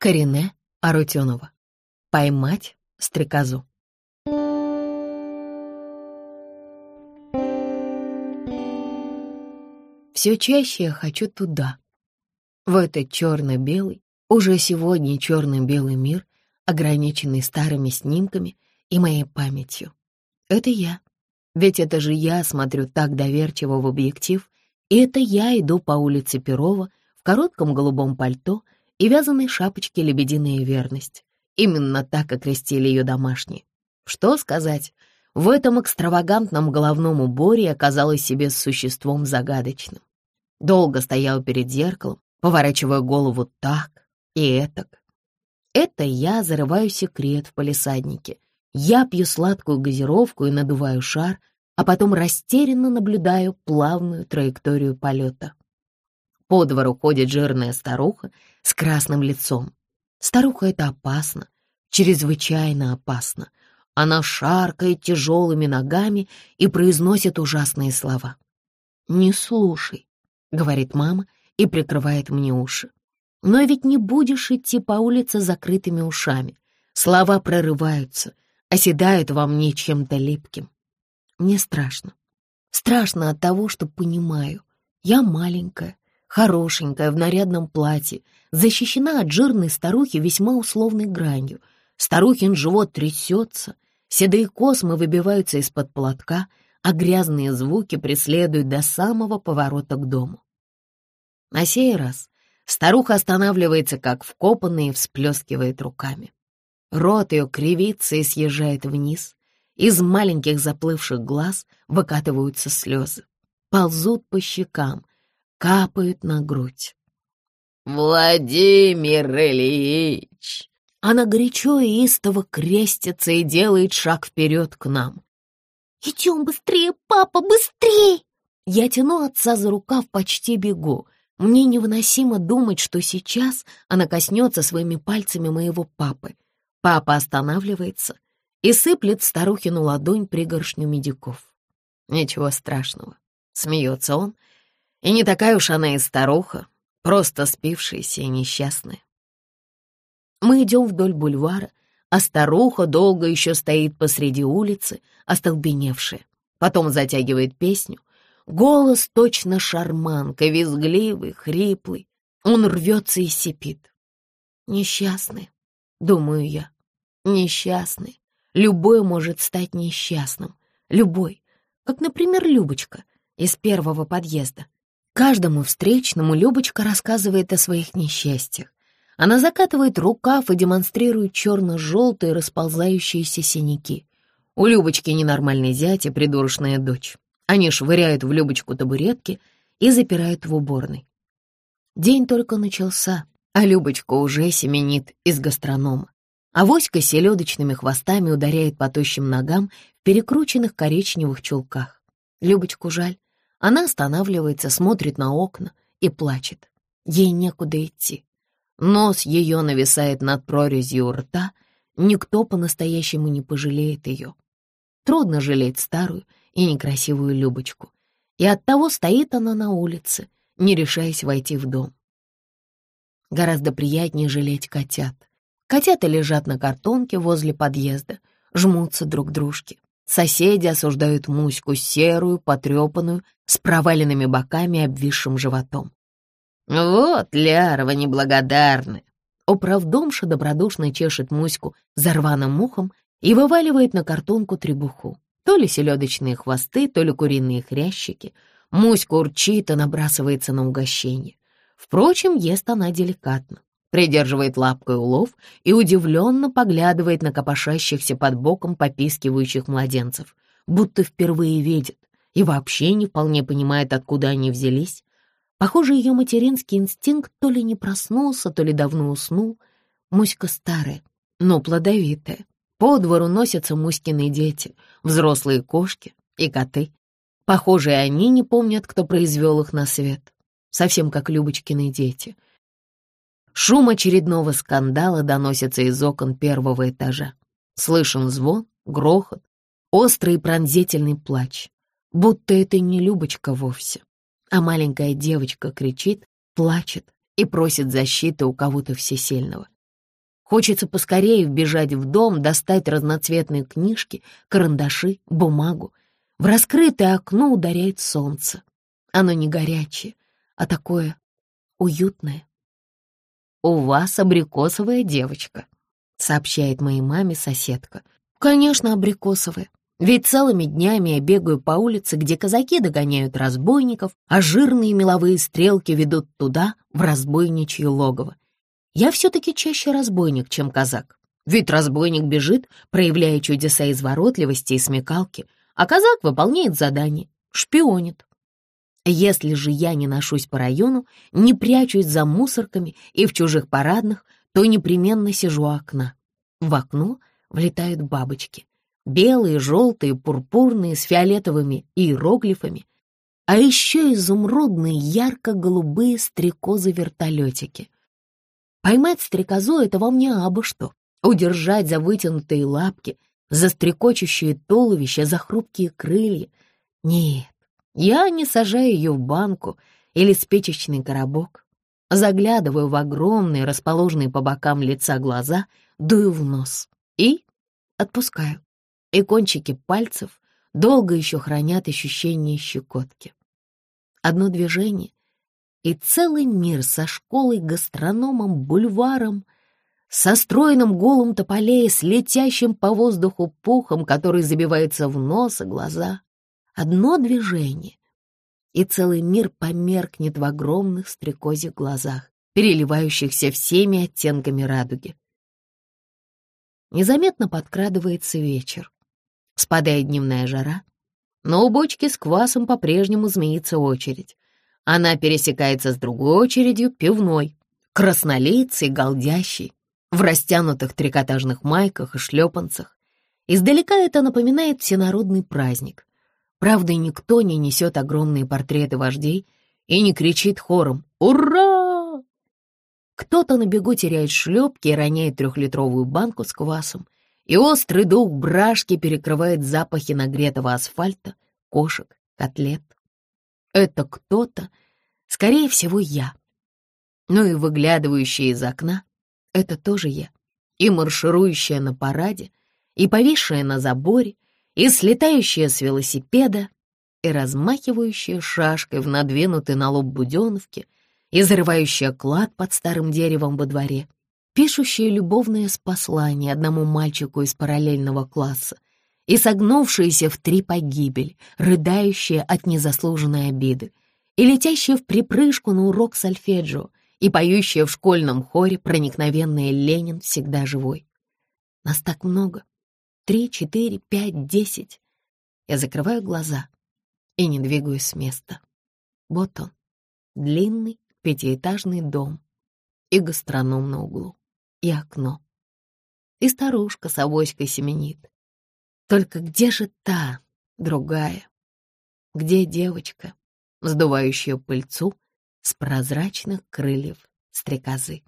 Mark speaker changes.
Speaker 1: Корене Арутюнова. Поймать стрекозу. Все чаще я хочу туда, в этот черно-белый, уже сегодня черно-белый мир, ограниченный старыми снимками и моей памятью. Это я. Ведь это же я смотрю так доверчиво в объектив, и это я иду по улице Перова в коротком голубом пальто — и вязаной шапочке «Лебединая верность». Именно так окрестили ее домашние. Что сказать, в этом экстравагантном головном уборе оказалась себе существом загадочным. Долго стоял перед зеркалом, поворачивая голову так и этак. Это я зарываю секрет в палисаднике. Я пью сладкую газировку и надуваю шар, а потом растерянно наблюдаю плавную траекторию полета. По двору ходит жирная старуха с красным лицом. Старуха это опасно, чрезвычайно опасно. Она шаркает тяжелыми ногами и произносит ужасные слова. «Не слушай», — говорит мама и прикрывает мне уши. «Но ведь не будешь идти по улице закрытыми ушами. Слова прорываются, оседают во мне чем-то липким. Мне страшно. Страшно от того, что понимаю. Я маленькая, хорошенькая, в нарядном платье, защищена от жирной старухи весьма условной гранью. Старухин живот трясется, седые космы выбиваются из-под платка, а грязные звуки преследуют до самого поворота к дому. На сей раз старуха останавливается, как вкопанная, и всплескивает руками. Рот ее кривится и съезжает вниз. Из маленьких заплывших глаз выкатываются слезы. Ползут по щекам, капают на грудь. «Владимир Ильич!» Она горячо и истово крестится и делает шаг вперед к нам. «Идем быстрее, папа, быстрее!» Я тяну отца за рукав, почти бегу. Мне невыносимо думать, что сейчас она коснется своими пальцами моего папы. Папа останавливается и сыплет старухину ладонь пригоршню медиков. Ничего страшного. Смеется он и не такая уж она и старуха, просто спившаяся и несчастная. Мы идем вдоль бульвара, а старуха долго еще стоит посреди улицы, остолбеневшая. Потом затягивает песню. Голос точно шарманка, визгливый, хриплый. Он рвется и сипит. Несчастный, думаю я. Несчастный. Любой может стать несчастным. Любой. Как, например, Любочка из первого подъезда. Каждому встречному Любочка рассказывает о своих несчастьях. Она закатывает рукав и демонстрирует черно-желтые расползающиеся синяки. У Любочки ненормальный зять и придурочная дочь. Они швыряют в Любочку табуретки и запирают в уборной. День только начался, а Любочка уже семенит из гастронома. А Воська селедочными хвостами ударяет по тощим ногам в перекрученных коричневых чулках. Любочку жаль, она останавливается, смотрит на окна и плачет. Ей некуда идти. Нос ее нависает над прорезью рта. Никто по-настоящему не пожалеет ее. Трудно жалеть старую и некрасивую Любочку. И оттого стоит она на улице, не решаясь войти в дом. Гораздо приятнее жалеть котят. Котята лежат на картонке возле подъезда, жмутся друг к дружке. Соседи осуждают Муську серую, потрепанную, с проваленными боками и обвисшим животом. «Вот, Лярова, неблагодарны!» Управдомша добродушно чешет Муську за рваным ухом и вываливает на картонку требуху. То ли селедочные хвосты, то ли куриные хрящики. Муська урчит и набрасывается на угощение. Впрочем, ест она деликатно придерживает лапкой улов и удивленно поглядывает на копошащихся под боком попискивающих младенцев, будто впервые видит и вообще не вполне понимает, откуда они взялись. Похоже, ее материнский инстинкт то ли не проснулся, то ли давно уснул. Муська старая, но плодовитая. По двору носятся Муськины дети, взрослые кошки и коты. Похоже, и они не помнят, кто произвел их на свет. Совсем как Любочкины дети — Шум очередного скандала доносится из окон первого этажа. Слышен звон, грохот, острый пронзительный плач. Будто это не Любочка вовсе, а маленькая девочка кричит, плачет и просит защиты у кого-то всесильного. Хочется поскорее вбежать в дом, достать разноцветные книжки, карандаши, бумагу. В раскрытое окно ударяет солнце. Оно не горячее, а такое уютное, «У вас абрикосовая девочка», — сообщает моей маме соседка. «Конечно, абрикосовая. Ведь целыми днями я бегаю по улице, где казаки догоняют разбойников, а жирные меловые стрелки ведут туда, в разбойничье логово. Я все-таки чаще разбойник, чем казак. Ведь разбойник бежит, проявляя чудеса изворотливости и смекалки, а казак выполняет задание, шпионит, если же я не ношусь по району, не прячусь за мусорками и в чужих парадных, то непременно сижу у окна. В окно влетают бабочки. Белые, желтые, пурпурные, с фиолетовыми иероглифами. А еще изумрудные ярко-голубые стрекозы-вертолетики. Поймать стрекозу — это вам не абы что. Удержать за вытянутые лапки, за стрекочущее туловище, за хрупкие крылья. Нет, я не сажаю ее в банку или спичечный коробок. Заглядываю в огромные, расположенные по бокам лица глаза, дую в нос и отпускаю. И кончики пальцев долго еще хранят ощущение щекотки. Одно движение, и целый мир со школой, гастрономом, бульваром — со стройным голым тополей, с летящим по воздуху пухом, который забивается в нос и глаза одно движение, и целый мир померкнет в огромных стрекозе глазах, переливающихся всеми оттенками радуги. Незаметно подкрадывается вечер. Спадает дневная жара, но у бочки с квасом по-прежнему змеится очередь. Она пересекается с другой очередью пивной, краснолицей, голдящей, в растянутых трикотажных майках и шлепанцах. Издалека это напоминает всенародный праздник. Правда, никто не несет огромные портреты вождей и не кричит хором «Ура!». Кто-то на бегу теряет шлепки и роняет трехлитровую банку с квасом, и острый дух брашки перекрывает запахи нагретого асфальта, кошек, котлет. Это кто-то, скорее всего, я. Ну и выглядывающая из окна — это тоже я. И марширующая на параде, и повисшая на заборе — и слетающая с велосипеда, и размахивающая шашкой в надвинутой на лоб буденовке, и зарывающая клад под старым деревом во дворе, пишущая любовное послание одному мальчику из параллельного класса, и согнувшаяся в три погибель, рыдающая от незаслуженной обиды, и летящая в припрыжку на урок сольфеджио, и поющая в школьном хоре проникновенная Ленин всегда живой. Нас так много, три, четыре, пять, десять. Я закрываю глаза и не двигаюсь с места. Вот он, длинный пятиэтажный дом и гастроном на углу, и окно. И старушка с авоськой семенит. Только где же та, другая? Где девочка, сдувающая пыльцу с прозрачных крыльев стрекозы?